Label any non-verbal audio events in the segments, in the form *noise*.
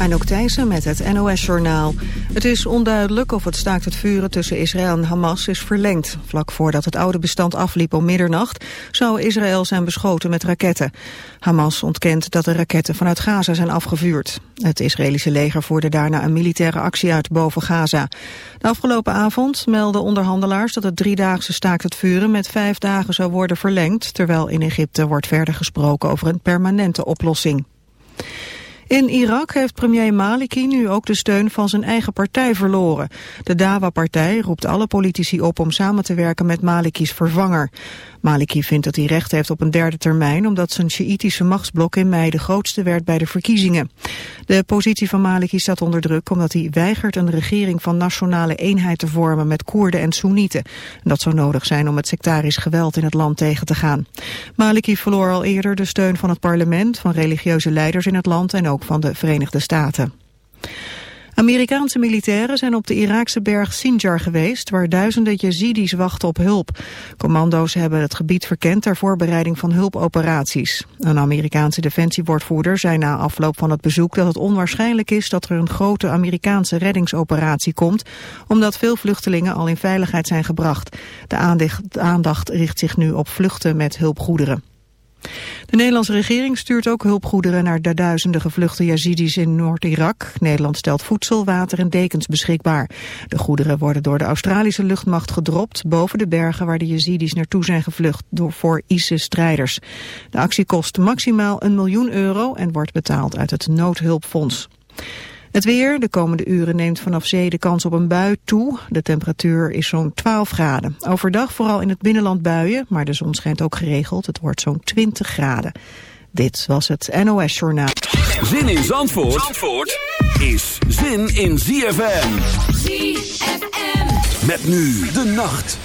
Anouk Thijssen met het NOS-journaal. Het is onduidelijk of het staakt het vuren tussen Israël en Hamas is verlengd. Vlak voordat het oude bestand afliep om middernacht... zou Israël zijn beschoten met raketten. Hamas ontkent dat de raketten vanuit Gaza zijn afgevuurd. Het Israëlische leger voerde daarna een militaire actie uit boven Gaza. De afgelopen avond melden onderhandelaars dat het driedaagse staakt het vuren... met vijf dagen zou worden verlengd... terwijl in Egypte wordt verder gesproken over een permanente oplossing. In Irak heeft premier Maliki nu ook de steun van zijn eigen partij verloren. De Dawa-partij roept alle politici op om samen te werken met Maliki's vervanger. Maliki vindt dat hij recht heeft op een derde termijn... omdat zijn Sjiïtische machtsblok in mei de grootste werd bij de verkiezingen. De positie van Maliki staat onder druk omdat hij weigert... een regering van nationale eenheid te vormen met Koerden en Soenieten. Dat zou nodig zijn om het sectarisch geweld in het land tegen te gaan. Maliki verloor al eerder de steun van het parlement... van religieuze leiders in het land en ook van de Verenigde Staten. Amerikaanse militairen zijn op de Iraakse berg Sinjar geweest... waar duizenden Yazidis wachten op hulp. Commando's hebben het gebied verkend ter voorbereiding van hulpoperaties. Een Amerikaanse defensiewoordvoerder zei na afloop van het bezoek... dat het onwaarschijnlijk is dat er een grote Amerikaanse reddingsoperatie komt... omdat veel vluchtelingen al in veiligheid zijn gebracht. De aandacht richt zich nu op vluchten met hulpgoederen. De Nederlandse regering stuurt ook hulpgoederen naar de duizenden gevluchte Yazidis in Noord-Irak. Nederland stelt voedsel, water en dekens beschikbaar. De goederen worden door de Australische luchtmacht gedropt boven de bergen waar de Yazidis naartoe zijn gevlucht door voor ISIS-strijders. De actie kost maximaal een miljoen euro en wordt betaald uit het noodhulpfonds. Het weer, de komende uren neemt vanaf zee de kans op een bui toe. De temperatuur is zo'n 12 graden. Overdag vooral in het binnenland buien, maar de zon schijnt ook geregeld. Het wordt zo'n 20 graden. Dit was het NOS Journaal. Zin in Zandvoort, Zandvoort is zin in ZFM. ZFM. Met nu de nacht.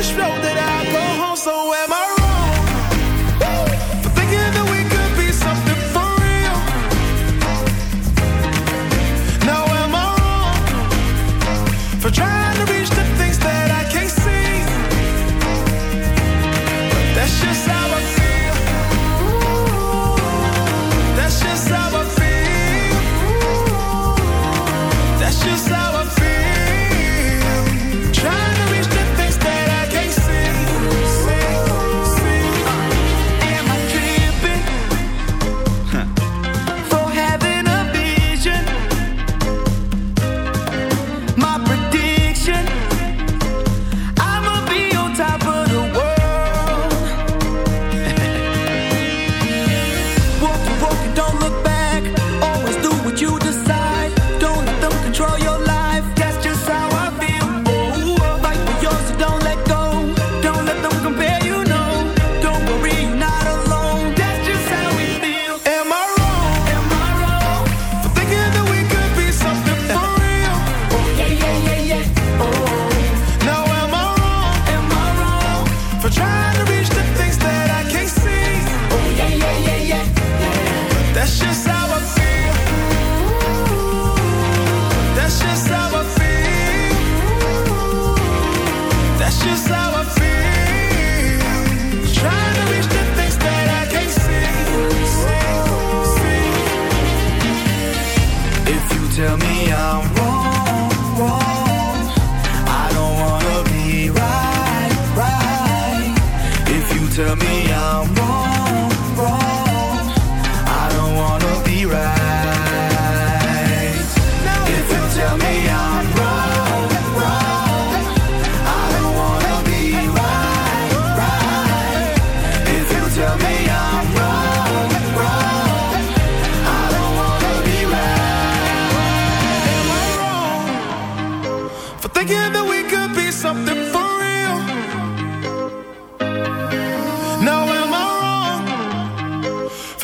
just that I go home somewhere. I.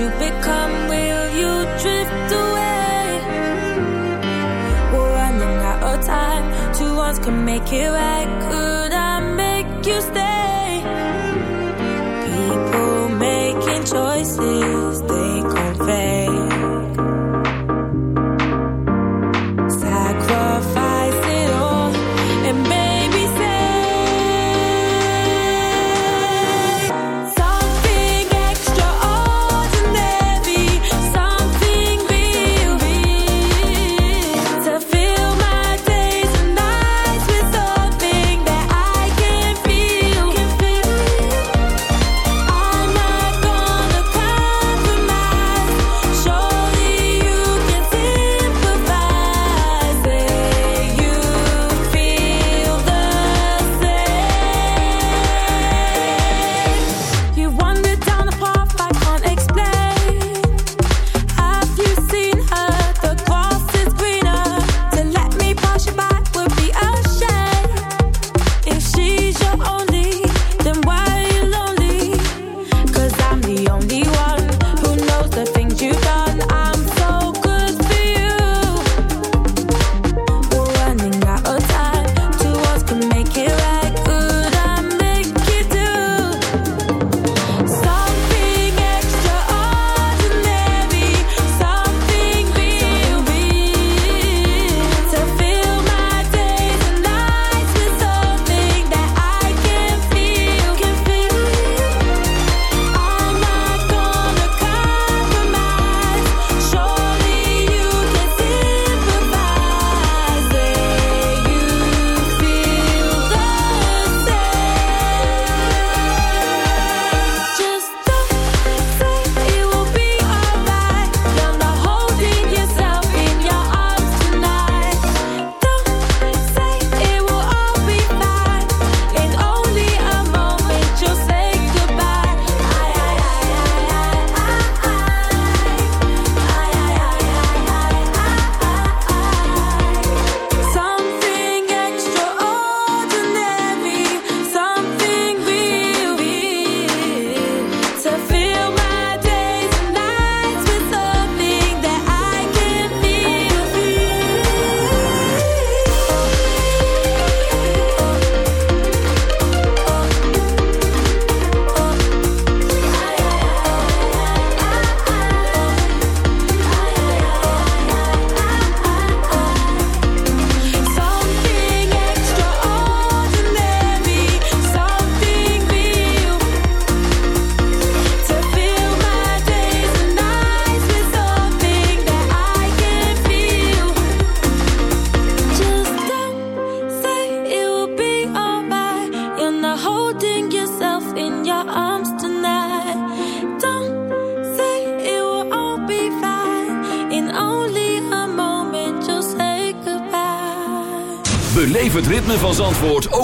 you become? Will you drift away? We're running out of time. Two can make it right. Could I?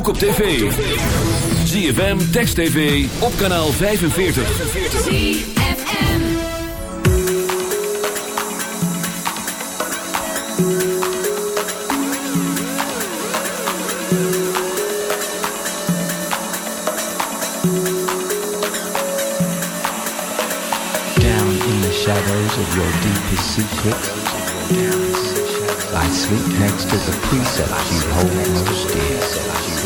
ook op tv. ZFM, Text TV, op kanaal 45. Down in the shadows of your deepest secret. I sleep next to the precepts you hold most dear.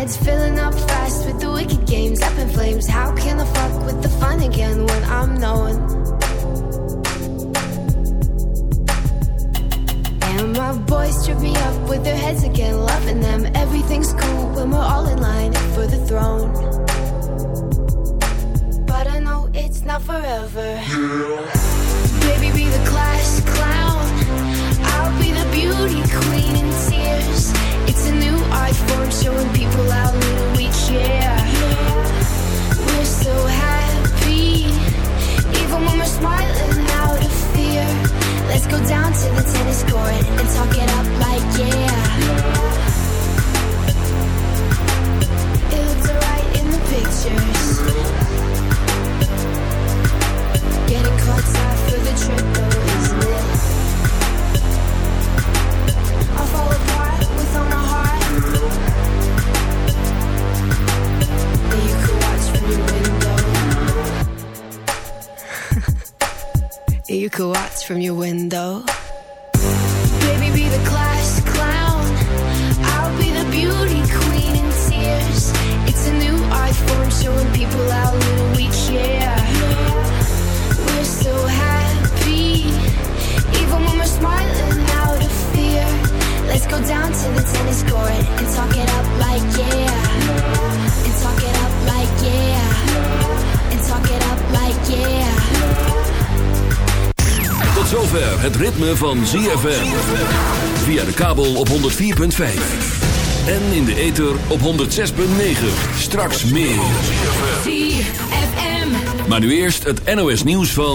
Head's filling up fast with the wicked games up in flames. How can I fuck with the fun again when I'm known? And my boys trip me up with their heads again, loving them. Everything's cool when we're all in line for the throne. But I know it's not forever. Yeah. Baby, be the class clown. I'll be the beauty queen showing people how little we care. We're so happy, even when we're smiling out of fear. Let's go down to the tennis court and talk it up like yeah. It alright in the pictures. Getting caught for the trip, *laughs* you could watch from your window. Baby, be the class clown. I'll be the beauty queen in tears. It's a new form showing people how little we care. Down to the tennis court and talk it up like yeah. And talk it up like yeah. And talk it up like yeah. Tot zover het ritme van ZFM. Via de kabel op 104.5. En in de ether op 106.9. Straks meer. ZFM. Maar nu eerst het NOS nieuws van...